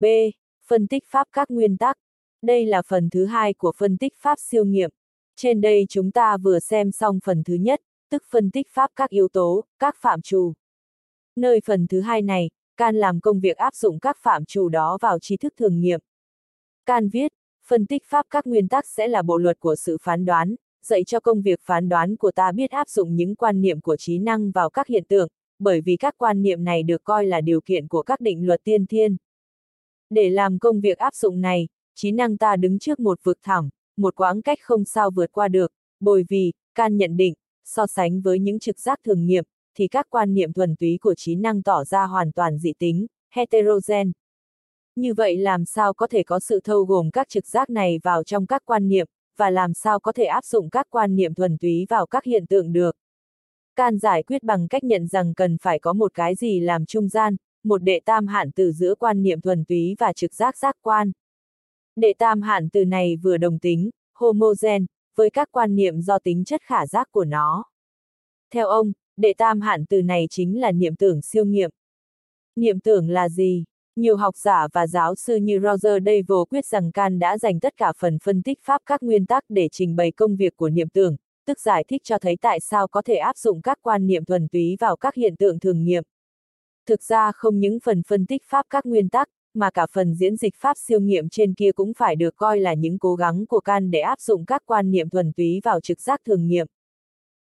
B. Phân tích pháp các nguyên tắc. Đây là phần thứ hai của phân tích pháp siêu nghiệm. Trên đây chúng ta vừa xem xong phần thứ nhất, tức phân tích pháp các yếu tố, các phạm trù. Nơi phần thứ hai này, Can làm công việc áp dụng các phạm trù đó vào tri thức thường nghiệm. Can viết, phân tích pháp các nguyên tắc sẽ là bộ luật của sự phán đoán, dạy cho công việc phán đoán của ta biết áp dụng những quan niệm của trí năng vào các hiện tượng, bởi vì các quan niệm này được coi là điều kiện của các định luật tiên thiên. Để làm công việc áp dụng này, trí năng ta đứng trước một vực thẳm, một quãng cách không sao vượt qua được, bởi vì, can nhận định, so sánh với những trực giác thường nghiệm, thì các quan niệm thuần túy của trí năng tỏ ra hoàn toàn dị tính, heterogen. Như vậy làm sao có thể có sự thâu gồm các trực giác này vào trong các quan niệm, và làm sao có thể áp dụng các quan niệm thuần túy vào các hiện tượng được? Can giải quyết bằng cách nhận rằng cần phải có một cái gì làm trung gian, một đệ tam hạn từ giữa quan niệm thuần túy và trực giác giác quan. Đệ tam hạn từ này vừa đồng tính, homogen, với các quan niệm do tính chất khả giác của nó. Theo ông, đệ tam hạn từ này chính là niệm tưởng siêu nghiệm. Niệm tưởng là gì? Nhiều học giả và giáo sư như Roger Davy quyết rằng Can đã dành tất cả phần phân tích pháp các nguyên tắc để trình bày công việc của niệm tưởng, tức giải thích cho thấy tại sao có thể áp dụng các quan niệm thuần túy vào các hiện tượng thường nghiệm. Thực ra không những phần phân tích pháp các nguyên tắc, mà cả phần diễn dịch pháp siêu nghiệm trên kia cũng phải được coi là những cố gắng của Can để áp dụng các quan niệm thuần túy vào trực giác thường nghiệm.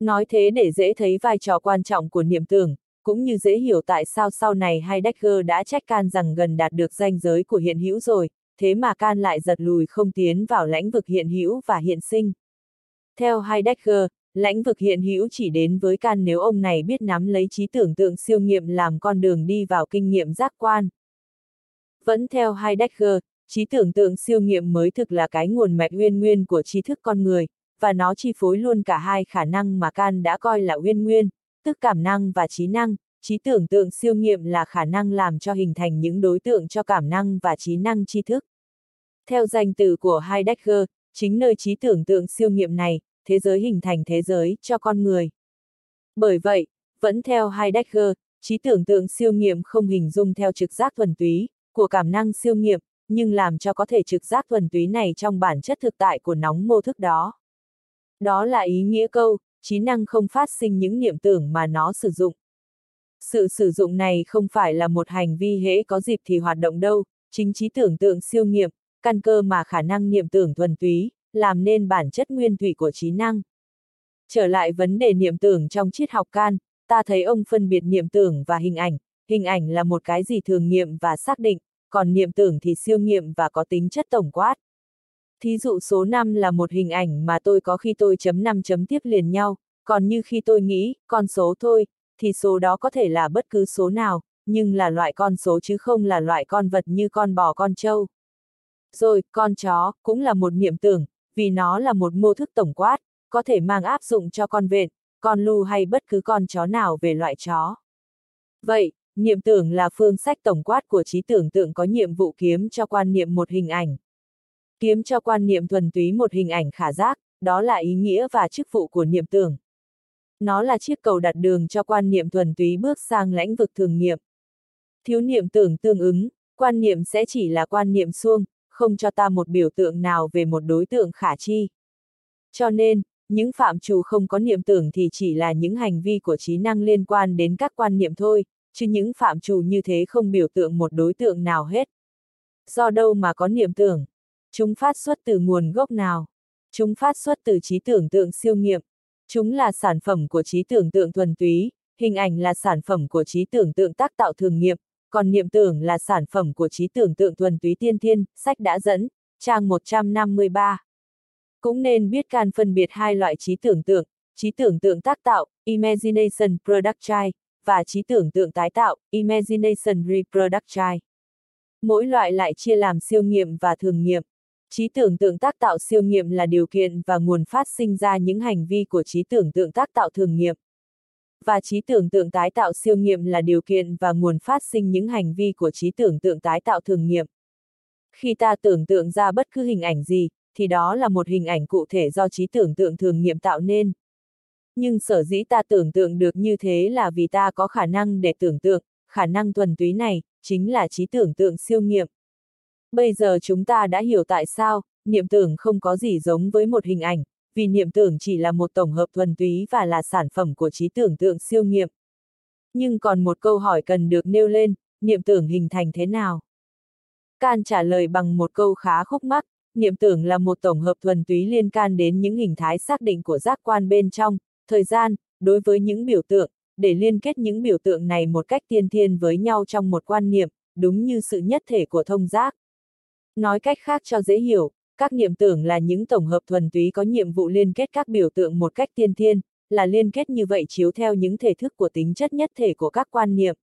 Nói thế để dễ thấy vai trò quan trọng của niệm tưởng, cũng như dễ hiểu tại sao sau này Heidegger đã trách Can rằng gần đạt được ranh giới của hiện hữu rồi, thế mà Can lại giật lùi không tiến vào lãnh vực hiện hữu và hiện sinh. Theo Heidegger, lãnh vực hiện hữu chỉ đến với Can nếu ông này biết nắm lấy trí tưởng tượng siêu nghiệm làm con đường đi vào kinh nghiệm giác quan. Vẫn theo Heidegger, trí tưởng tượng siêu nghiệm mới thực là cái nguồn mạch uyên nguyên của trí thức con người, và nó chi phối luôn cả hai khả năng mà Can đã coi là uyên nguyên, tức cảm năng và trí năng. Trí tưởng tượng siêu nghiệm là khả năng làm cho hình thành những đối tượng cho cảm năng và trí năng tri thức. Theo danh từ của Heidegger, chính nơi trí tưởng tượng siêu nghiệm này, thế giới hình thành thế giới cho con người. Bởi vậy, vẫn theo Heidegger, trí tưởng tượng siêu nghiệm không hình dung theo trực giác thuần túy, của cảm năng siêu nghiệm, nhưng làm cho có thể trực giác thuần túy này trong bản chất thực tại của nóng mô thức đó. Đó là ý nghĩa câu, trí năng không phát sinh những niệm tưởng mà nó sử dụng. Sự sử dụng này không phải là một hành vi hễ có dịp thì hoạt động đâu, chính trí tưởng tượng siêu nghiệm, căn cơ mà khả năng niệm tưởng thuần túy, làm nên bản chất nguyên thủy của trí năng. Trở lại vấn đề niệm tưởng trong triết học can, ta thấy ông phân biệt niệm tưởng và hình ảnh, hình ảnh là một cái gì thường nghiệm và xác định, còn niệm tưởng thì siêu nghiệm và có tính chất tổng quát. Thí dụ số 5 là một hình ảnh mà tôi có khi tôi chấm 5 chấm tiếp liền nhau, còn như khi tôi nghĩ, con số thôi, thì số đó có thể là bất cứ số nào, nhưng là loại con số chứ không là loại con vật như con bò con trâu. Rồi, con chó, cũng là một niệm tưởng, vì nó là một mô thức tổng quát, có thể mang áp dụng cho con vện, con lu hay bất cứ con chó nào về loại chó. Vậy, niệm tưởng là phương sách tổng quát của trí tưởng tượng có nhiệm vụ kiếm cho quan niệm một hình ảnh. Kiếm cho quan niệm thuần túy một hình ảnh khả giác, đó là ý nghĩa và chức vụ của niệm tưởng. Nó là chiếc cầu đặt đường cho quan niệm thuần túy bước sang lãnh vực thường nghiệm. Thiếu niệm tưởng tương ứng, quan niệm sẽ chỉ là quan niệm suông, không cho ta một biểu tượng nào về một đối tượng khả chi. Cho nên, những phạm trù không có niệm tưởng thì chỉ là những hành vi của trí năng liên quan đến các quan niệm thôi, chứ những phạm trù như thế không biểu tượng một đối tượng nào hết. Do đâu mà có niệm tưởng? Chúng phát xuất từ nguồn gốc nào? Chúng phát xuất từ trí tưởng tượng siêu nghiệm. Chúng là sản phẩm của trí tưởng tượng thuần túy, hình ảnh là sản phẩm của trí tưởng tượng tác tạo thường nghiệm, còn niệm tưởng là sản phẩm của trí tưởng tượng thuần túy tiên thiên, sách đã dẫn, trang 153. Cũng nên biết can phân biệt hai loại trí tưởng tượng, trí tưởng tượng tác tạo, imagination production và trí tưởng tượng tái tạo, imagination reproduction Mỗi loại lại chia làm siêu nghiệm và thường nghiệm. Trí tưởng tượng tác tạo siêu nghiệm là điều kiện và nguồn phát sinh ra những hành vi của trí tưởng tượng tác tạo thường nghiệm. Và trí tưởng tượng tái tạo siêu nghiệm là điều kiện và nguồn phát sinh những hành vi của trí tưởng tượng tái tạo thường nghiệm. Khi ta tưởng tượng ra bất cứ hình ảnh gì, thì đó là một hình ảnh cụ thể do trí tưởng tượng thường nghiệm tạo nên. Nhưng sở dĩ ta tưởng tượng được như thế là vì ta có khả năng để tưởng tượng, khả năng thuần túy này, chính là trí tưởng tượng siêu nghiệm. Bây giờ chúng ta đã hiểu tại sao, niệm tưởng không có gì giống với một hình ảnh, vì niệm tưởng chỉ là một tổng hợp thuần túy và là sản phẩm của trí tưởng tượng siêu nghiệm. Nhưng còn một câu hỏi cần được nêu lên, niệm tưởng hình thành thế nào? Can trả lời bằng một câu khá khúc mắc, niệm tưởng là một tổng hợp thuần túy liên can đến những hình thái xác định của giác quan bên trong, thời gian, đối với những biểu tượng, để liên kết những biểu tượng này một cách tiên thiên với nhau trong một quan niệm, đúng như sự nhất thể của thông giác. Nói cách khác cho dễ hiểu, các niệm tưởng là những tổng hợp thuần túy có nhiệm vụ liên kết các biểu tượng một cách tiên thiên, là liên kết như vậy chiếu theo những thể thức của tính chất nhất thể của các quan niệm.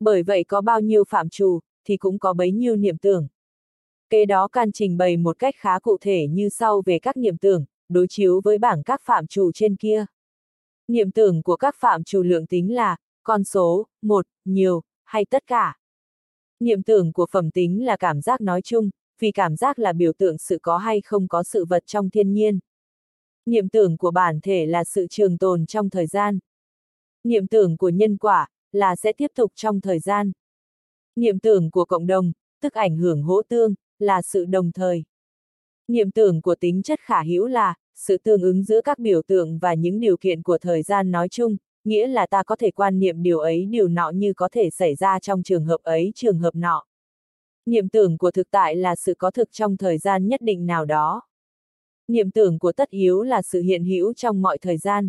Bởi vậy có bao nhiêu phạm trù, thì cũng có bấy nhiêu niệm tưởng. Kế đó can trình bày một cách khá cụ thể như sau về các niệm tưởng, đối chiếu với bảng các phạm trù trên kia. Niệm tưởng của các phạm trù lượng tính là con số, một, nhiều, hay tất cả. Niệm tưởng của phẩm tính là cảm giác nói chung, vì cảm giác là biểu tượng sự có hay không có sự vật trong thiên nhiên. Niệm tưởng của bản thể là sự trường tồn trong thời gian. Niệm tưởng của nhân quả là sẽ tiếp tục trong thời gian. Niệm tưởng của cộng đồng, tức ảnh hưởng hỗ tương, là sự đồng thời. Niệm tưởng của tính chất khả hữu là sự tương ứng giữa các biểu tượng và những điều kiện của thời gian nói chung, nghĩa là ta có thể quan niệm điều ấy điều nọ như có thể xảy ra trong trường hợp ấy trường hợp nọ. Niệm tưởng của thực tại là sự có thực trong thời gian nhất định nào đó. Niệm tưởng của tất hiếu là sự hiện hữu trong mọi thời gian.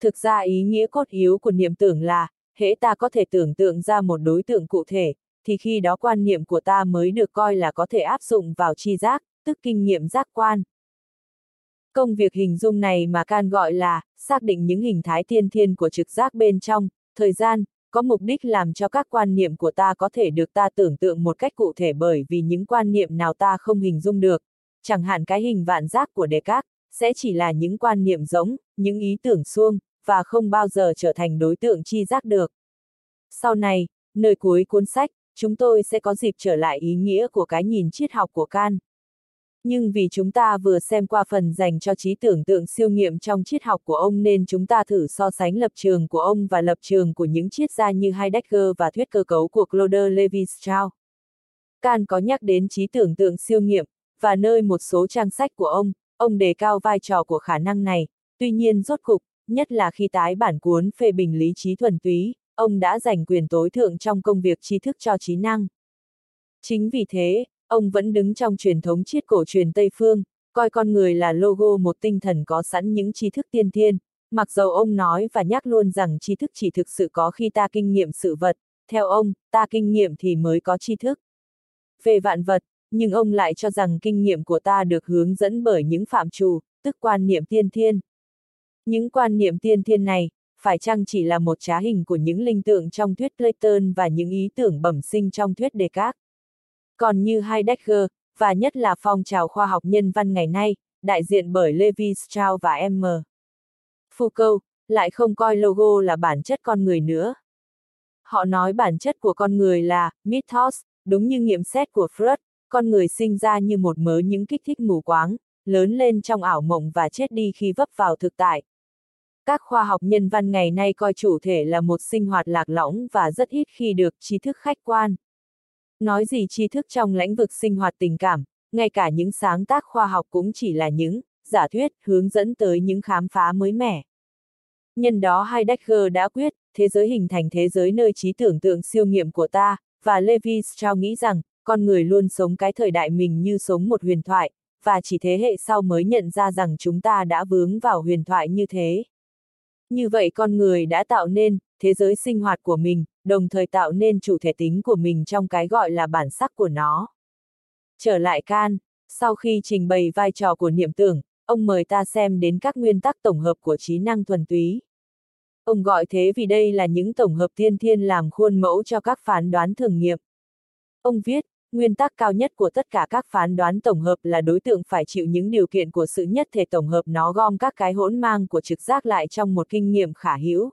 Thực ra ý nghĩa cốt yếu của niệm tưởng là, hễ ta có thể tưởng tượng ra một đối tượng cụ thể, thì khi đó quan niệm của ta mới được coi là có thể áp dụng vào chi giác, tức kinh nghiệm giác quan. Công việc hình dung này mà Can gọi là, xác định những hình thái tiên thiên của trực giác bên trong, thời gian, có mục đích làm cho các quan niệm của ta có thể được ta tưởng tượng một cách cụ thể bởi vì những quan niệm nào ta không hình dung được, chẳng hạn cái hình vạn giác của đề các sẽ chỉ là những quan niệm giống, những ý tưởng xuông và không bao giờ trở thành đối tượng chi giác được. Sau này, nơi cuối cuốn sách, chúng tôi sẽ có dịp trở lại ý nghĩa của cái nhìn triết học của Can. Nhưng vì chúng ta vừa xem qua phần dành cho trí tưởng tượng siêu nghiệm trong triết học của ông nên chúng ta thử so sánh lập trường của ông và lập trường của những triết gia như Heidegger và thuyết cơ cấu của Claude Lévi-Strauss. Can có nhắc đến trí tưởng tượng siêu nghiệm, và nơi một số trang sách của ông, ông đề cao vai trò của khả năng này, tuy nhiên rốt cục, nhất là khi tái bản cuốn phê bình lý trí thuần túy, ông đã giành quyền tối thượng trong công việc tri thức cho trí năng. Chính vì thế, ông vẫn đứng trong truyền thống triết cổ truyền Tây Phương, coi con người là logo một tinh thần có sẵn những tri thức tiên thiên, mặc dầu ông nói và nhắc luôn rằng tri thức chỉ thực sự có khi ta kinh nghiệm sự vật, theo ông, ta kinh nghiệm thì mới có tri thức. Về vạn vật, nhưng ông lại cho rằng kinh nghiệm của ta được hướng dẫn bởi những phạm trù, tức quan niệm tiên thiên. Những quan niệm tiên thiên này, phải chăng chỉ là một trá hình của những linh tượng trong thuyết Platon và những ý tưởng bẩm sinh trong thuyết Descartes? Còn như Heidegger, và nhất là phong trào khoa học nhân văn ngày nay, đại diện bởi Levi Strauss và M. Foucault, lại không coi logo là bản chất con người nữa. Họ nói bản chất của con người là mythos, đúng như nghiệm xét của Freud, con người sinh ra như một mớ những kích thích mù quáng, lớn lên trong ảo mộng và chết đi khi vấp vào thực tại. Các khoa học nhân văn ngày nay coi chủ thể là một sinh hoạt lạc lõng và rất ít khi được trí thức khách quan. Nói gì tri thức trong lĩnh vực sinh hoạt tình cảm, ngay cả những sáng tác khoa học cũng chỉ là những giả thuyết hướng dẫn tới những khám phá mới mẻ. Nhân đó Heidegger đã quyết, thế giới hình thành thế giới nơi trí tưởng tượng siêu nghiệm của ta, và Levi Strauss nghĩ rằng, con người luôn sống cái thời đại mình như sống một huyền thoại, và chỉ thế hệ sau mới nhận ra rằng chúng ta đã vướng vào huyền thoại như thế. Như vậy con người đã tạo nên, thế giới sinh hoạt của mình, đồng thời tạo nên chủ thể tính của mình trong cái gọi là bản sắc của nó. Trở lại can, sau khi trình bày vai trò của niệm tưởng, ông mời ta xem đến các nguyên tắc tổng hợp của trí năng thuần túy. Ông gọi thế vì đây là những tổng hợp thiên thiên làm khuôn mẫu cho các phán đoán thường nghiệm. Ông viết, nguyên tắc cao nhất của tất cả các phán đoán tổng hợp là đối tượng phải chịu những điều kiện của sự nhất thể tổng hợp nó gom các cái hỗn mang của trực giác lại trong một kinh nghiệm khả hữu.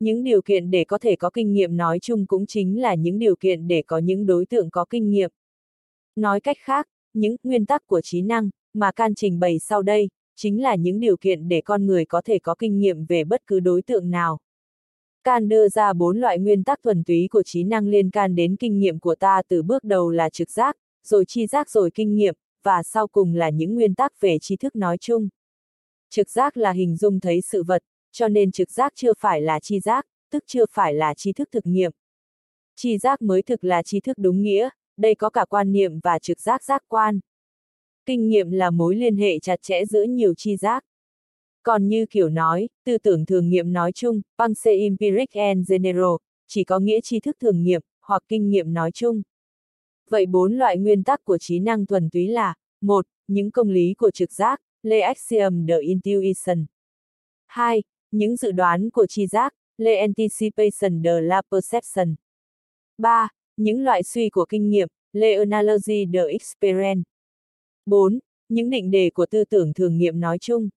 Những điều kiện để có thể có kinh nghiệm nói chung cũng chính là những điều kiện để có những đối tượng có kinh nghiệm. Nói cách khác, những nguyên tắc của trí năng, mà can trình bày sau đây, chính là những điều kiện để con người có thể có kinh nghiệm về bất cứ đối tượng nào. Can đưa ra bốn loại nguyên tắc thuần túy của trí năng liên can đến kinh nghiệm của ta từ bước đầu là trực giác, rồi chi giác rồi kinh nghiệm, và sau cùng là những nguyên tắc về tri thức nói chung. Trực giác là hình dung thấy sự vật, cho nên trực giác chưa phải là chi giác, tức chưa phải là tri thức thực nghiệm. Chi giác mới thực là tri thức đúng nghĩa, đây có cả quan niệm và trực giác giác quan. Kinh nghiệm là mối liên hệ chặt chẽ giữa nhiều chi giác. Còn như kiểu nói, tư tưởng thường nghiệm nói chung, Panse Empiric and General, chỉ có nghĩa tri thức thường nghiệm, hoặc kinh nghiệm nói chung. Vậy bốn loại nguyên tắc của trí năng thuần túy là một, Những công lý của trực giác, Le Axiom de Intuition. 2. Những dự đoán của tri giác, Le Anticipation de la Perception. 3. Những loại suy của kinh nghiệm, Le Analogy de Experience. 4. Những định đề của tư tưởng thường nghiệm nói chung.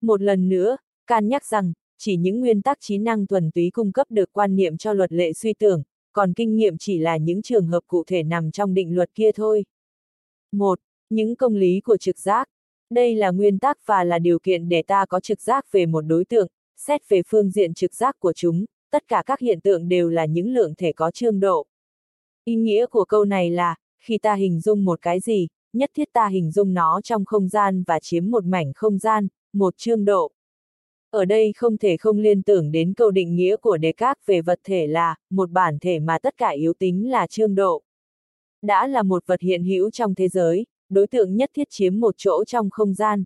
Một lần nữa, Can nhắc rằng, chỉ những nguyên tắc trí năng thuần túy cung cấp được quan niệm cho luật lệ suy tưởng, còn kinh nghiệm chỉ là những trường hợp cụ thể nằm trong định luật kia thôi. 1. Những công lý của trực giác. Đây là nguyên tắc và là điều kiện để ta có trực giác về một đối tượng, xét về phương diện trực giác của chúng, tất cả các hiện tượng đều là những lượng thể có trương độ. Ý nghĩa của câu này là, khi ta hình dung một cái gì, nhất thiết ta hình dung nó trong không gian và chiếm một mảnh không gian, một chương độ. Ở đây không thể không liên tưởng đến câu định nghĩa của đề các về vật thể là, một bản thể mà tất cả yếu tính là chương độ. Đã là một vật hiện hữu trong thế giới, đối tượng nhất thiết chiếm một chỗ trong không gian.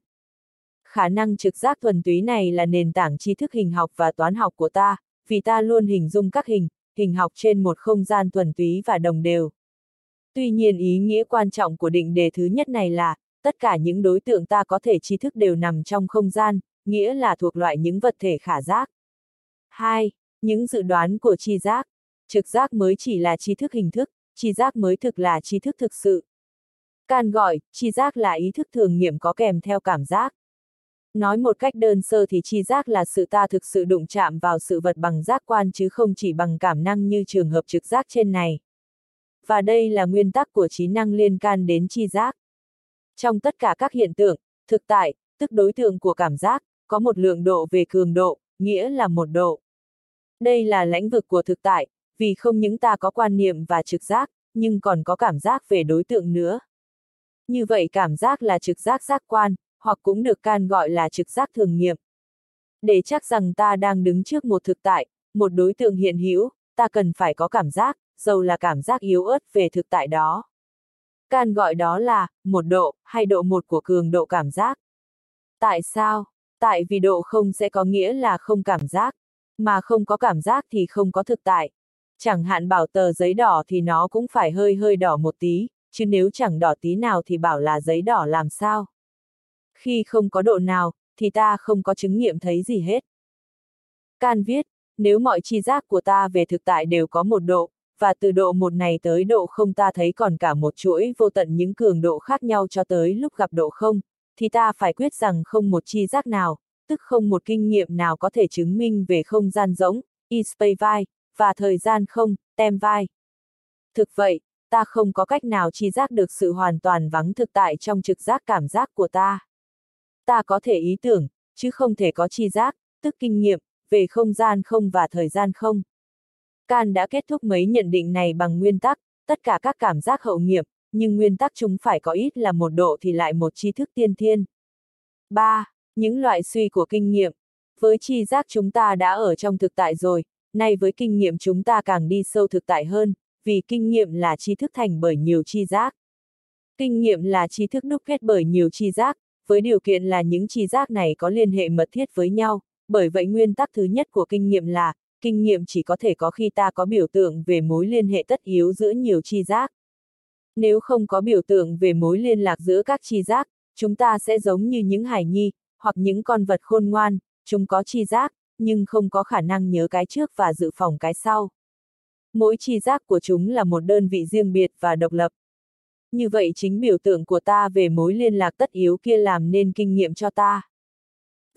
Khả năng trực giác thuần túy này là nền tảng tri thức hình học và toán học của ta, vì ta luôn hình dung các hình, hình học trên một không gian thuần túy và đồng đều. Tuy nhiên ý nghĩa quan trọng của định đề thứ nhất này là, tất cả những đối tượng ta có thể tri thức đều nằm trong không gian, nghĩa là thuộc loại những vật thể khả giác. 2. Những dự đoán của tri giác. Trực giác mới chỉ là tri thức hình thức, tri giác mới thực là tri thức thực sự. Can gọi, tri giác là ý thức thường nghiệm có kèm theo cảm giác. Nói một cách đơn sơ thì tri giác là sự ta thực sự đụng chạm vào sự vật bằng giác quan chứ không chỉ bằng cảm năng như trường hợp trực giác trên này. Và đây là nguyên tắc của trí năng liên can đến tri giác. Trong tất cả các hiện tượng, thực tại, tức đối tượng của cảm giác, có một lượng độ về cường độ, nghĩa là một độ. Đây là lãnh vực của thực tại, vì không những ta có quan niệm và trực giác, nhưng còn có cảm giác về đối tượng nữa. Như vậy cảm giác là trực giác giác quan, hoặc cũng được can gọi là trực giác thường nghiệm. Để chắc rằng ta đang đứng trước một thực tại, một đối tượng hiện hữu, ta cần phải có cảm giác, dầu là cảm giác yếu ớt về thực tại đó. Can gọi đó là, một độ, hay độ một của cường độ cảm giác. Tại sao? Tại vì độ không sẽ có nghĩa là không cảm giác, mà không có cảm giác thì không có thực tại. Chẳng hạn bảo tờ giấy đỏ thì nó cũng phải hơi hơi đỏ một tí, chứ nếu chẳng đỏ tí nào thì bảo là giấy đỏ làm sao. Khi không có độ nào, thì ta không có chứng nghiệm thấy gì hết. Can viết, nếu mọi chi giác của ta về thực tại đều có một độ, và từ độ một này tới độ không ta thấy còn cả một chuỗi vô tận những cường độ khác nhau cho tới lúc gặp độ không, thì ta phải quyết rằng không một chi giác nào, tức không một kinh nghiệm nào có thể chứng minh về không gian rỗng, e-space vai, và thời gian không, tem vai. Thực vậy, ta không có cách nào chi giác được sự hoàn toàn vắng thực tại trong trực giác cảm giác của ta. Ta có thể ý tưởng, chứ không thể có chi giác, tức kinh nghiệm, về không gian không và thời gian không. Can đã kết thúc mấy nhận định này bằng nguyên tắc, tất cả các cảm giác hậu nghiệm, nhưng nguyên tắc chúng phải có ít là một độ thì lại một tri thức tiên thiên. 3. Những loại suy của kinh nghiệm. Với tri giác chúng ta đã ở trong thực tại rồi, nay với kinh nghiệm chúng ta càng đi sâu thực tại hơn, vì kinh nghiệm là tri thức thành bởi nhiều tri giác. Kinh nghiệm là tri thức đúc kết bởi nhiều tri giác, với điều kiện là những tri giác này có liên hệ mật thiết với nhau, bởi vậy nguyên tắc thứ nhất của kinh nghiệm là, kinh nghiệm chỉ có thể có khi ta có biểu tượng về mối liên hệ tất yếu giữa nhiều chi giác. Nếu không có biểu tượng về mối liên lạc giữa các chi giác, chúng ta sẽ giống như những hải nhi, hoặc những con vật khôn ngoan, chúng có chi giác, nhưng không có khả năng nhớ cái trước và dự phòng cái sau. Mỗi chi giác của chúng là một đơn vị riêng biệt và độc lập. Như vậy chính biểu tượng của ta về mối liên lạc tất yếu kia làm nên kinh nghiệm cho ta.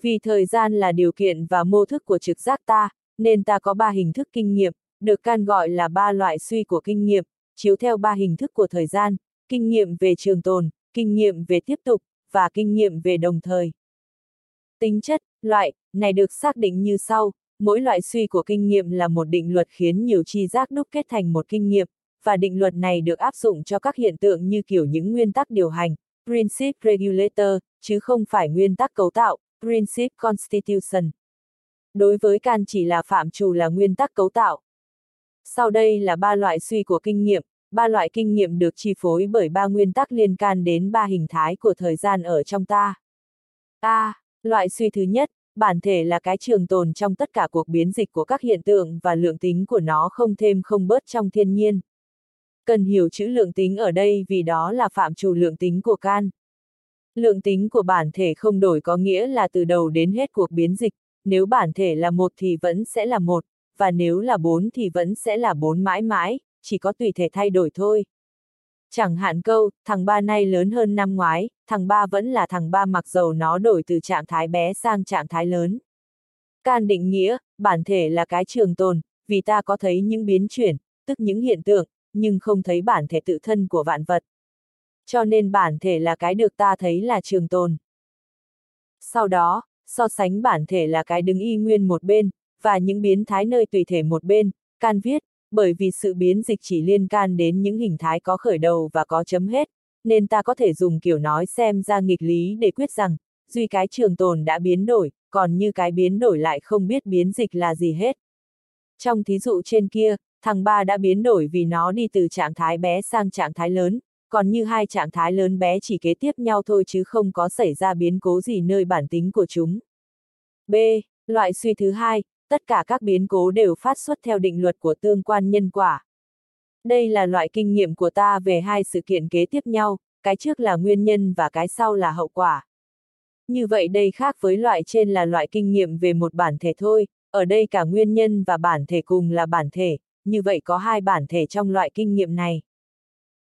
Vì thời gian là điều kiện và mô thức của trực giác ta, nên ta có ba hình thức kinh nghiệm, được can gọi là ba loại suy của kinh nghiệm, chiếu theo ba hình thức của thời gian, kinh nghiệm về trường tồn, kinh nghiệm về tiếp tục, và kinh nghiệm về đồng thời. Tính chất, loại, này được xác định như sau, mỗi loại suy của kinh nghiệm là một định luật khiến nhiều chi giác đúc kết thành một kinh nghiệm, và định luật này được áp dụng cho các hiện tượng như kiểu những nguyên tắc điều hành, principle regulator, chứ không phải nguyên tắc cấu tạo, principle constitution. Đối với can chỉ là phạm trù là nguyên tắc cấu tạo. Sau đây là ba loại suy của kinh nghiệm, ba loại kinh nghiệm được chi phối bởi ba nguyên tắc liên can đến ba hình thái của thời gian ở trong ta. A. Loại suy thứ nhất, bản thể là cái trường tồn trong tất cả cuộc biến dịch của các hiện tượng và lượng tính của nó không thêm không bớt trong thiên nhiên. Cần hiểu chữ lượng tính ở đây vì đó là phạm trù lượng tính của can. Lượng tính của bản thể không đổi có nghĩa là từ đầu đến hết cuộc biến dịch, nếu bản thể là một thì vẫn sẽ là một, và nếu là bốn thì vẫn sẽ là bốn mãi mãi, chỉ có tùy thể thay đổi thôi. Chẳng hạn câu, thằng ba nay lớn hơn năm ngoái, thằng ba vẫn là thằng ba mặc dầu nó đổi từ trạng thái bé sang trạng thái lớn. Can định nghĩa, bản thể là cái trường tồn, vì ta có thấy những biến chuyển, tức những hiện tượng, nhưng không thấy bản thể tự thân của vạn vật. Cho nên bản thể là cái được ta thấy là trường tồn. Sau đó, so sánh bản thể là cái đứng y nguyên một bên, và những biến thái nơi tùy thể một bên, can viết, bởi vì sự biến dịch chỉ liên can đến những hình thái có khởi đầu và có chấm hết, nên ta có thể dùng kiểu nói xem ra nghịch lý để quyết rằng, duy cái trường tồn đã biến đổi, còn như cái biến đổi lại không biết biến dịch là gì hết. Trong thí dụ trên kia, thằng ba đã biến đổi vì nó đi từ trạng thái bé sang trạng thái lớn, còn như hai trạng thái lớn bé chỉ kế tiếp nhau thôi chứ không có xảy ra biến cố gì nơi bản tính của chúng. B. Loại suy thứ hai, tất cả các biến cố đều phát xuất theo định luật của tương quan nhân quả. Đây là loại kinh nghiệm của ta về hai sự kiện kế tiếp nhau, cái trước là nguyên nhân và cái sau là hậu quả. Như vậy đây khác với loại trên là loại kinh nghiệm về một bản thể thôi, ở đây cả nguyên nhân và bản thể cùng là bản thể, như vậy có hai bản thể trong loại kinh nghiệm này.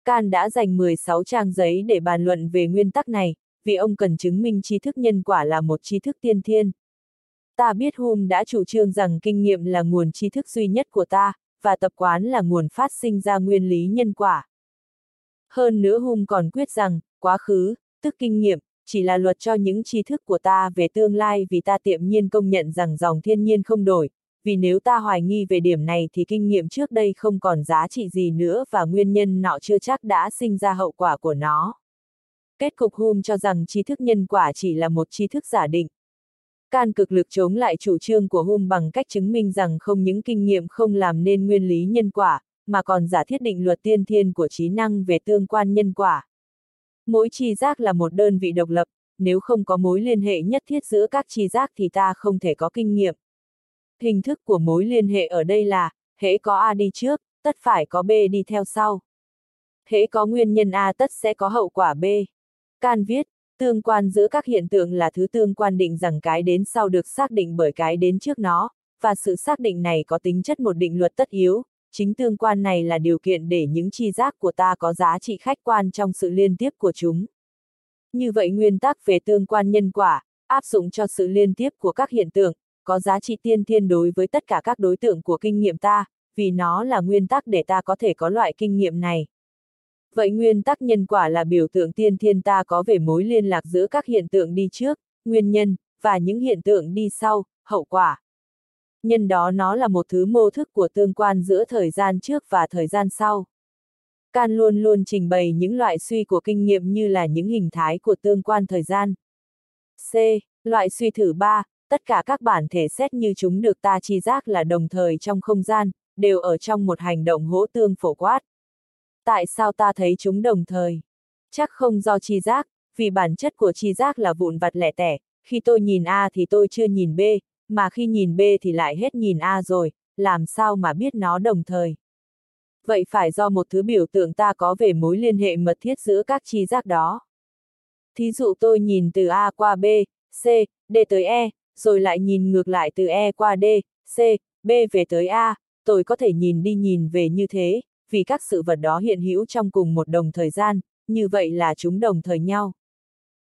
Can đã dành 16 trang giấy để bàn luận về nguyên tắc này, vì ông cần chứng minh tri thức nhân quả là một tri thức tiên thiên. Ta biết Hume đã chủ trương rằng kinh nghiệm là nguồn tri thức duy nhất của ta, và tập quán là nguồn phát sinh ra nguyên lý nhân quả. Hơn nữa Hume còn quyết rằng, quá khứ, tức kinh nghiệm, chỉ là luật cho những tri thức của ta về tương lai vì ta tiệm nhiên công nhận rằng dòng thiên nhiên không đổi, vì nếu ta hoài nghi về điểm này thì kinh nghiệm trước đây không còn giá trị gì nữa và nguyên nhân nọ chưa chắc đã sinh ra hậu quả của nó. Kết cục Hume cho rằng tri thức nhân quả chỉ là một tri thức giả định. Can cực lực chống lại chủ trương của Hume bằng cách chứng minh rằng không những kinh nghiệm không làm nên nguyên lý nhân quả, mà còn giả thiết định luật tiên thiên của trí năng về tương quan nhân quả. Mỗi chi giác là một đơn vị độc lập, nếu không có mối liên hệ nhất thiết giữa các chi giác thì ta không thể có kinh nghiệm. Hình thức của mối liên hệ ở đây là, hễ có A đi trước, tất phải có B đi theo sau. Hễ có nguyên nhân A tất sẽ có hậu quả B. Can viết, tương quan giữa các hiện tượng là thứ tương quan định rằng cái đến sau được xác định bởi cái đến trước nó, và sự xác định này có tính chất một định luật tất yếu, chính tương quan này là điều kiện để những chi giác của ta có giá trị khách quan trong sự liên tiếp của chúng. Như vậy nguyên tắc về tương quan nhân quả, áp dụng cho sự liên tiếp của các hiện tượng, có giá trị tiên thiên đối với tất cả các đối tượng của kinh nghiệm ta, vì nó là nguyên tắc để ta có thể có loại kinh nghiệm này. Vậy nguyên tắc nhân quả là biểu tượng tiên thiên ta có về mối liên lạc giữa các hiện tượng đi trước, nguyên nhân, và những hiện tượng đi sau, hậu quả. Nhân đó nó là một thứ mô thức của tương quan giữa thời gian trước và thời gian sau. Can luôn luôn trình bày những loại suy của kinh nghiệm như là những hình thái của tương quan thời gian. C. Loại suy thử 3, tất cả các bản thể xét như chúng được ta chi giác là đồng thời trong không gian, đều ở trong một hành động hỗ tương phổ quát. Tại sao ta thấy chúng đồng thời? Chắc không do chi giác, vì bản chất của chi giác là vụn vặt lẻ tẻ, khi tôi nhìn A thì tôi chưa nhìn B, mà khi nhìn B thì lại hết nhìn A rồi, làm sao mà biết nó đồng thời? Vậy phải do một thứ biểu tượng ta có về mối liên hệ mật thiết giữa các chi giác đó. Thí dụ tôi nhìn từ A qua B, C, D tới E, rồi lại nhìn ngược lại từ E qua D, C, B về tới A, tôi có thể nhìn đi nhìn về như thế, vì các sự vật đó hiện hữu trong cùng một đồng thời gian, như vậy là chúng đồng thời nhau.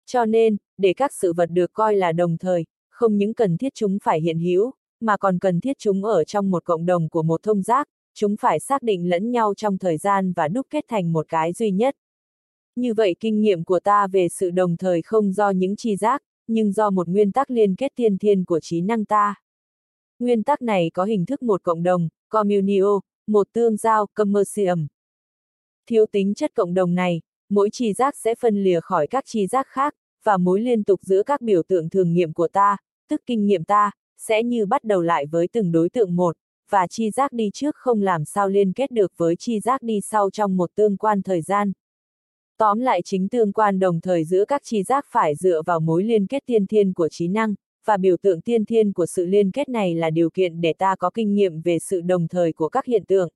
Cho nên, để các sự vật được coi là đồng thời, không những cần thiết chúng phải hiện hữu, mà còn cần thiết chúng ở trong một cộng đồng của một thông giác, chúng phải xác định lẫn nhau trong thời gian và đúc kết thành một cái duy nhất. Như vậy kinh nghiệm của ta về sự đồng thời không do những chi giác, nhưng do một nguyên tắc liên kết tiên thiên của trí năng ta. Nguyên tắc này có hình thức một cộng đồng, communio, một tương giao, commercium. thiếu tính chất cộng đồng này, mỗi chi giác sẽ phân lìa khỏi các chi giác khác, và mối liên tục giữa các biểu tượng thường nghiệm của ta, tức kinh nghiệm ta, sẽ như bắt đầu lại với từng đối tượng một, và chi giác đi trước không làm sao liên kết được với chi giác đi sau trong một tương quan thời gian. Tóm lại chính tương quan đồng thời giữa các chi giác phải dựa vào mối liên kết tiên thiên của trí năng, và biểu tượng tiên thiên của sự liên kết này là điều kiện để ta có kinh nghiệm về sự đồng thời của các hiện tượng.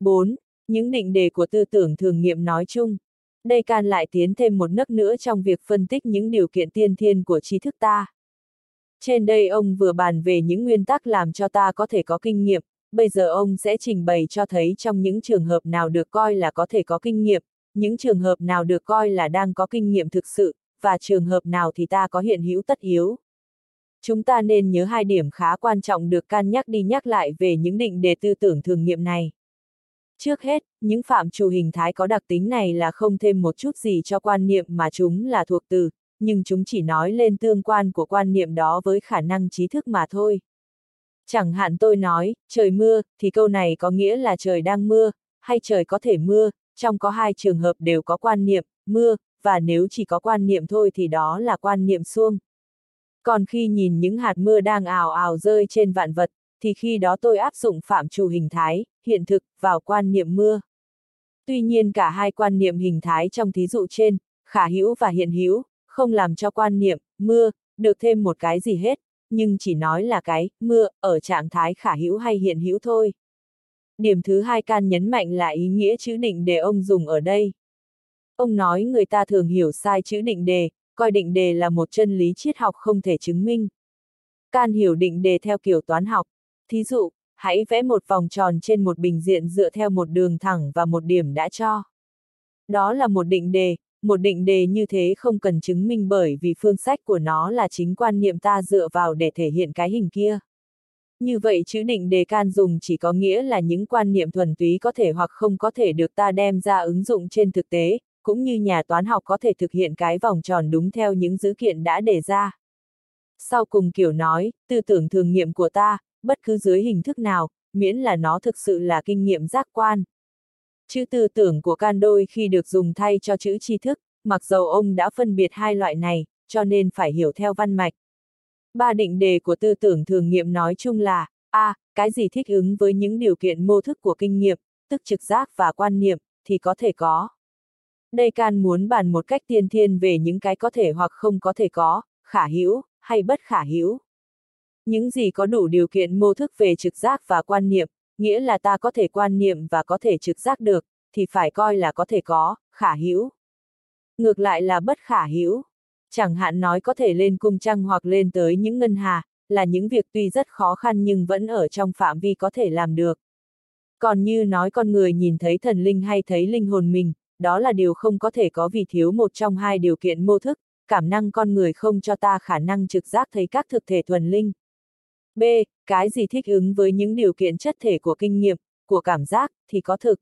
4. Những định đề của tư tưởng thường nghiệm nói chung. Đây can lại tiến thêm một nấc nữa trong việc phân tích những điều kiện tiên thiên của trí thức ta. Trên đây ông vừa bàn về những nguyên tắc làm cho ta có thể có kinh nghiệm, bây giờ ông sẽ trình bày cho thấy trong những trường hợp nào được coi là có thể có kinh nghiệm, những trường hợp nào được coi là đang có kinh nghiệm thực sự, và trường hợp nào thì ta có hiện hữu tất yếu. Chúng ta nên nhớ hai điểm khá quan trọng được can nhắc đi nhắc lại về những định đề tư tưởng thường nghiệm này. Trước hết, những phạm trù hình thái có đặc tính này là không thêm một chút gì cho quan niệm mà chúng là thuộc từ, nhưng chúng chỉ nói lên tương quan của quan niệm đó với khả năng trí thức mà thôi. Chẳng hạn tôi nói, trời mưa, thì câu này có nghĩa là trời đang mưa, hay trời có thể mưa, trong có hai trường hợp đều có quan niệm, mưa, và nếu chỉ có quan niệm thôi thì đó là quan niệm xuông. Còn khi nhìn những hạt mưa đang ào ào rơi trên vạn vật, thì khi đó tôi áp dụng phạm trù hình thái, hiện thực, vào quan niệm mưa. Tuy nhiên cả hai quan niệm hình thái trong thí dụ trên, khả hữu và hiện hữu, không làm cho quan niệm, mưa, được thêm một cái gì hết, nhưng chỉ nói là cái, mưa, ở trạng thái khả hữu hay hiện hữu thôi. Điểm thứ hai can nhấn mạnh là ý nghĩa chữ định đề ông dùng ở đây. Ông nói người ta thường hiểu sai chữ định đề, coi định đề là một chân lý triết học không thể chứng minh. Can hiểu định đề theo kiểu toán học. Thí dụ, hãy vẽ một vòng tròn trên một bình diện dựa theo một đường thẳng và một điểm đã cho. Đó là một định đề, một định đề như thế không cần chứng minh bởi vì phương sách của nó là chính quan niệm ta dựa vào để thể hiện cái hình kia. Như vậy chữ định đề can dùng chỉ có nghĩa là những quan niệm thuần túy có thể hoặc không có thể được ta đem ra ứng dụng trên thực tế, cũng như nhà toán học có thể thực hiện cái vòng tròn đúng theo những dữ kiện đã đề ra. Sau cùng kiểu nói, tư tưởng thường nghiệm của ta, bất cứ dưới hình thức nào, miễn là nó thực sự là kinh nghiệm giác quan. Chữ tư tưởng của can đôi khi được dùng thay cho chữ tri thức, mặc dầu ông đã phân biệt hai loại này, cho nên phải hiểu theo văn mạch. Ba định đề của tư tưởng thường nghiệm nói chung là, a, cái gì thích ứng với những điều kiện mô thức của kinh nghiệm, tức trực giác và quan niệm, thì có thể có. Đây can muốn bàn một cách tiên thiên về những cái có thể hoặc không có thể có, khả hữu hay bất khả hữu. Những gì có đủ điều kiện mô thức về trực giác và quan niệm, nghĩa là ta có thể quan niệm và có thể trực giác được, thì phải coi là có thể có, khả hữu. Ngược lại là bất khả hữu. Chẳng hạn nói có thể lên cung trăng hoặc lên tới những ngân hà, là những việc tuy rất khó khăn nhưng vẫn ở trong phạm vi có thể làm được. Còn như nói con người nhìn thấy thần linh hay thấy linh hồn mình, đó là điều không có thể có vì thiếu một trong hai điều kiện mô thức, cảm năng con người không cho ta khả năng trực giác thấy các thực thể thuần linh. B. Cái gì thích ứng với những điều kiện chất thể của kinh nghiệm, của cảm giác, thì có thực.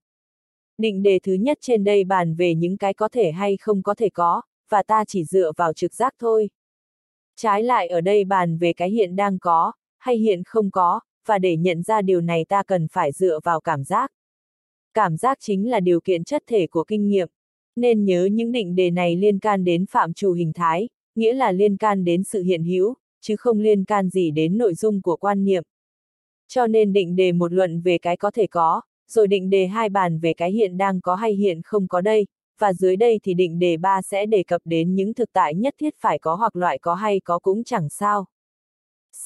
Định đề thứ nhất trên đây bàn về những cái có thể hay không có thể có, và ta chỉ dựa vào trực giác thôi. Trái lại ở đây bàn về cái hiện đang có, hay hiện không có, và để nhận ra điều này ta cần phải dựa vào cảm giác. Cảm giác chính là điều kiện chất thể của kinh nghiệm, nên nhớ những định đề này liên can đến phạm trù hình thái, nghĩa là liên can đến sự hiện hữu, chứ không liên can gì đến nội dung của quan niệm. Cho nên định đề một luận về cái có thể có, rồi định đề hai bàn về cái hiện đang có hay hiện không có đây, và dưới đây thì định đề ba sẽ đề cập đến những thực tại nhất thiết phải có hoặc loại có hay có cũng chẳng sao.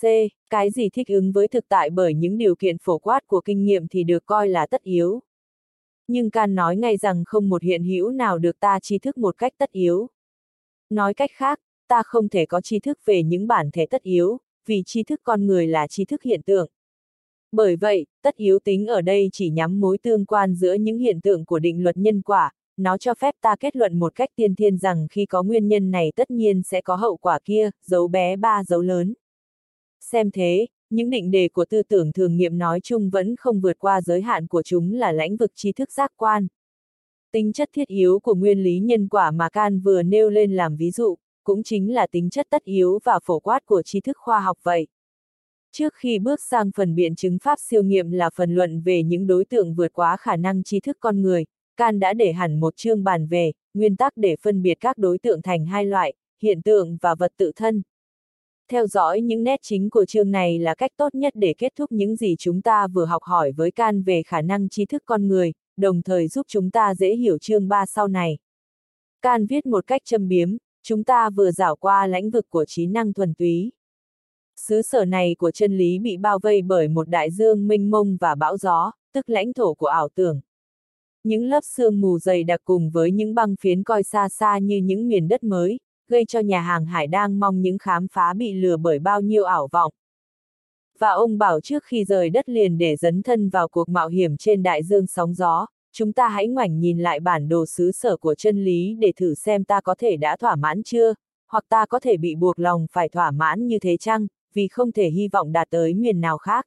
C. Cái gì thích ứng với thực tại bởi những điều kiện phổ quát của kinh nghiệm thì được coi là tất yếu. Nhưng Can nói ngay rằng không một hiện hữu nào được ta tri thức một cách tất yếu. Nói cách khác, ta không thể có tri thức về những bản thể tất yếu, vì tri thức con người là tri thức hiện tượng. Bởi vậy, tất yếu tính ở đây chỉ nhắm mối tương quan giữa những hiện tượng của định luật nhân quả, nó cho phép ta kết luận một cách tiên thiên rằng khi có nguyên nhân này tất nhiên sẽ có hậu quả kia, dấu bé ba dấu lớn. Xem thế, những định đề của tư tưởng thường nghiệm nói chung vẫn không vượt qua giới hạn của chúng là lãnh vực tri thức giác quan. Tính chất thiết yếu của nguyên lý nhân quả mà Can vừa nêu lên làm ví dụ, cũng chính là tính chất tất yếu và phổ quát của tri thức khoa học vậy. Trước khi bước sang phần biện chứng pháp siêu nghiệm là phần luận về những đối tượng vượt quá khả năng tri thức con người, Can đã để hẳn một chương bàn về, nguyên tắc để phân biệt các đối tượng thành hai loại, hiện tượng và vật tự thân. Theo dõi những nét chính của chương này là cách tốt nhất để kết thúc những gì chúng ta vừa học hỏi với Can về khả năng trí thức con người, đồng thời giúp chúng ta dễ hiểu chương 3 sau này. Can viết một cách châm biếm, chúng ta vừa dảo qua lãnh vực của trí năng thuần túy. Xứ sở này của chân lý bị bao vây bởi một đại dương mênh mông và bão gió, tức lãnh thổ của ảo tưởng. Những lớp sương mù dày đặc cùng với những băng phiến coi xa xa như những miền đất mới, gây cho nhà hàng hải đang mong những khám phá bị lừa bởi bao nhiêu ảo vọng. Và ông bảo trước khi rời đất liền để dấn thân vào cuộc mạo hiểm trên đại dương sóng gió, chúng ta hãy ngoảnh nhìn lại bản đồ xứ sở của chân lý để thử xem ta có thể đã thỏa mãn chưa, hoặc ta có thể bị buộc lòng phải thỏa mãn như thế chăng, vì không thể hy vọng đạt tới miền nào khác.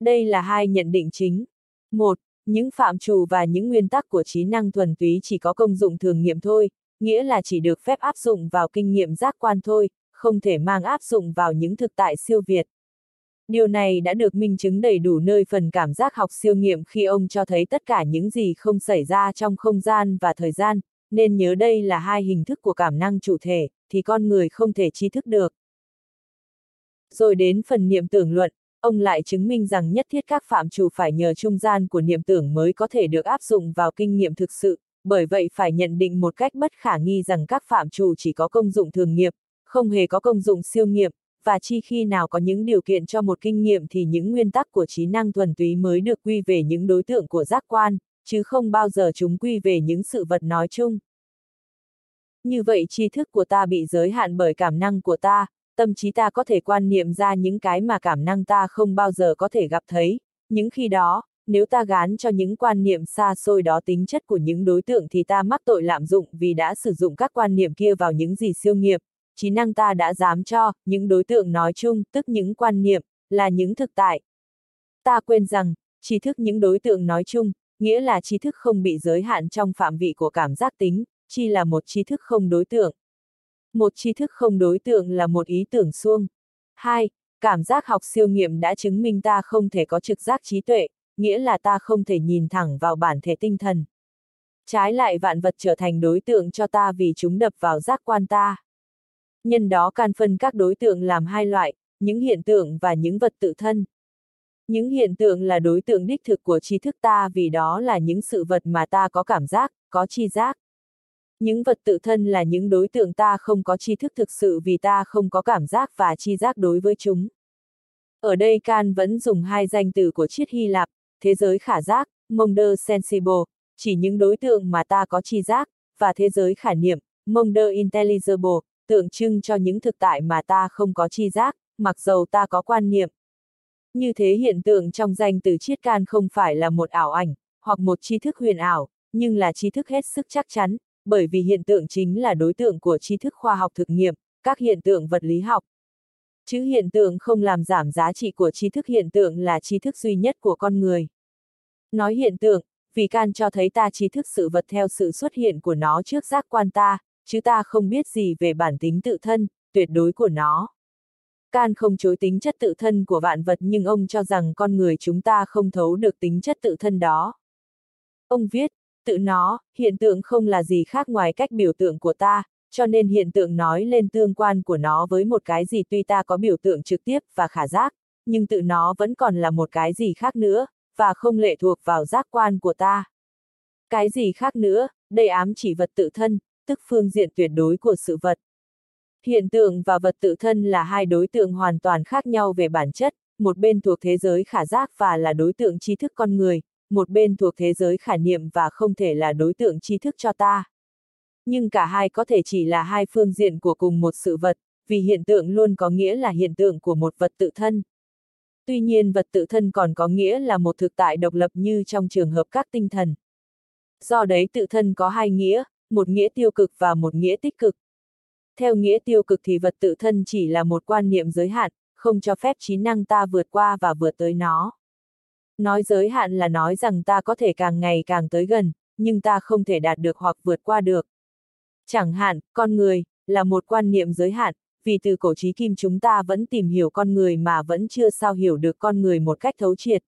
Đây là hai nhận định chính. Một, những phạm trù và những nguyên tắc của trí năng thuần túy chỉ có công dụng thường nghiệm thôi, nghĩa là chỉ được phép áp dụng vào kinh nghiệm giác quan thôi, không thể mang áp dụng vào những thực tại siêu việt. Điều này đã được minh chứng đầy đủ nơi phần cảm giác học siêu nghiệm khi ông cho thấy tất cả những gì không xảy ra trong không gian và thời gian, nên nhớ đây là hai hình thức của cảm năng chủ thể, thì con người không thể tri thức được. Rồi đến phần niệm tưởng luận, ông lại chứng minh rằng nhất thiết các phạm trù phải nhờ trung gian của niệm tưởng mới có thể được áp dụng vào kinh nghiệm thực sự, bởi vậy phải nhận định một cách bất khả nghi rằng các phạm trù chỉ có công dụng thường nghiệp, không hề có công dụng siêu nghiệp. và chi khi nào có những điều kiện cho một kinh nghiệm thì những nguyên tắc của trí năng thuần túy mới được quy về những đối tượng của giác quan, chứ không bao giờ chúng quy về những sự vật nói chung. Như vậy tri thức của ta bị giới hạn bởi cảm năng của ta, tâm trí ta có thể quan niệm ra những cái mà cảm năng ta không bao giờ có thể gặp thấy, những khi đó, nếu ta gán cho những quan niệm xa xôi đó tính chất của những đối tượng thì ta mắc tội lạm dụng vì đã sử dụng các quan niệm kia vào những gì siêu nghiệp, trí năng ta đã dám cho, những đối tượng nói chung, tức những quan niệm, là những thực tại. Ta quên rằng, trí thức những đối tượng nói chung, nghĩa là trí thức không bị giới hạn trong phạm vị của cảm giác tính, chi là một trí thức không đối tượng. Một tri thức không đối tượng là một ý tưởng suông. 2. Cảm giác học siêu nghiệm đã chứng minh ta không thể có trực giác trí tuệ, nghĩa là ta không thể nhìn thẳng vào bản thể tinh thần. Trái lại vạn vật trở thành đối tượng cho ta vì chúng đập vào giác quan ta. Nhân đó can phân các đối tượng làm hai loại, những hiện tượng và những vật tự thân. Những hiện tượng là đối tượng đích thực của tri thức ta vì đó là những sự vật mà ta có cảm giác, có chi giác. Những vật tự thân là những đối tượng ta không có tri thức thực sự vì ta không có cảm giác và chi giác đối với chúng. Ở đây Can vẫn dùng hai danh từ của triết Hy Lạp, thế giới khả giác, Monder sensible, chỉ những đối tượng mà ta có chi giác, và thế giới khả niệm, Monder intelligible, tượng trưng cho những thực tại mà ta không có chi giác, mặc dầu ta có quan niệm. Như thế hiện tượng trong danh từ triết can không phải là một ảo ảnh, hoặc một tri thức huyền ảo, nhưng là tri thức hết sức chắc chắn, bởi vì hiện tượng chính là đối tượng của tri thức khoa học thực nghiệm, các hiện tượng vật lý học. Chữ hiện tượng không làm giảm giá trị của tri thức hiện tượng là tri thức duy nhất của con người. Nói hiện tượng, vì can cho thấy ta tri thức sự vật theo sự xuất hiện của nó trước giác quan ta, chứ ta không biết gì về bản tính tự thân, tuyệt đối của nó. Can không chối tính chất tự thân của vạn vật nhưng ông cho rằng con người chúng ta không thấu được tính chất tự thân đó. Ông viết, tự nó, hiện tượng không là gì khác ngoài cách biểu tượng của ta, cho nên hiện tượng nói lên tương quan của nó với một cái gì tuy ta có biểu tượng trực tiếp và khả giác, nhưng tự nó vẫn còn là một cái gì khác nữa, và không lệ thuộc vào giác quan của ta. Cái gì khác nữa, đây ám chỉ vật tự thân, tức phương diện tuyệt đối của sự vật. Hiện tượng và vật tự thân là hai đối tượng hoàn toàn khác nhau về bản chất, một bên thuộc thế giới khả giác và là đối tượng tri thức con người, một bên thuộc thế giới khả niệm và không thể là đối tượng tri thức cho ta. Nhưng cả hai có thể chỉ là hai phương diện của cùng một sự vật, vì hiện tượng luôn có nghĩa là hiện tượng của một vật tự thân. Tuy nhiên vật tự thân còn có nghĩa là một thực tại độc lập như trong trường hợp các tinh thần. Do đấy tự thân có hai nghĩa, một nghĩa tiêu cực và một nghĩa tích cực. Theo nghĩa tiêu cực thì vật tự thân chỉ là một quan niệm giới hạn, không cho phép trí năng ta vượt qua và vượt tới nó. Nói giới hạn là nói rằng ta có thể càng ngày càng tới gần, nhưng ta không thể đạt được hoặc vượt qua được. Chẳng hạn, con người, là một quan niệm giới hạn, vì từ cổ trí kim chúng ta vẫn tìm hiểu con người mà vẫn chưa sao hiểu được con người một cách thấu triệt.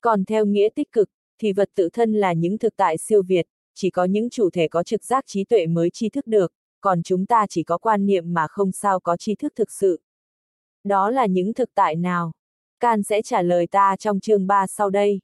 Còn theo nghĩa tích cực, thì vật tự thân là những thực tại siêu việt, chỉ có những chủ thể có trực giác trí tuệ mới tri thức được, còn chúng ta chỉ có quan niệm mà không sao có tri thức thực sự. Đó là những thực tại nào? Can sẽ trả lời ta trong chương 3 sau đây.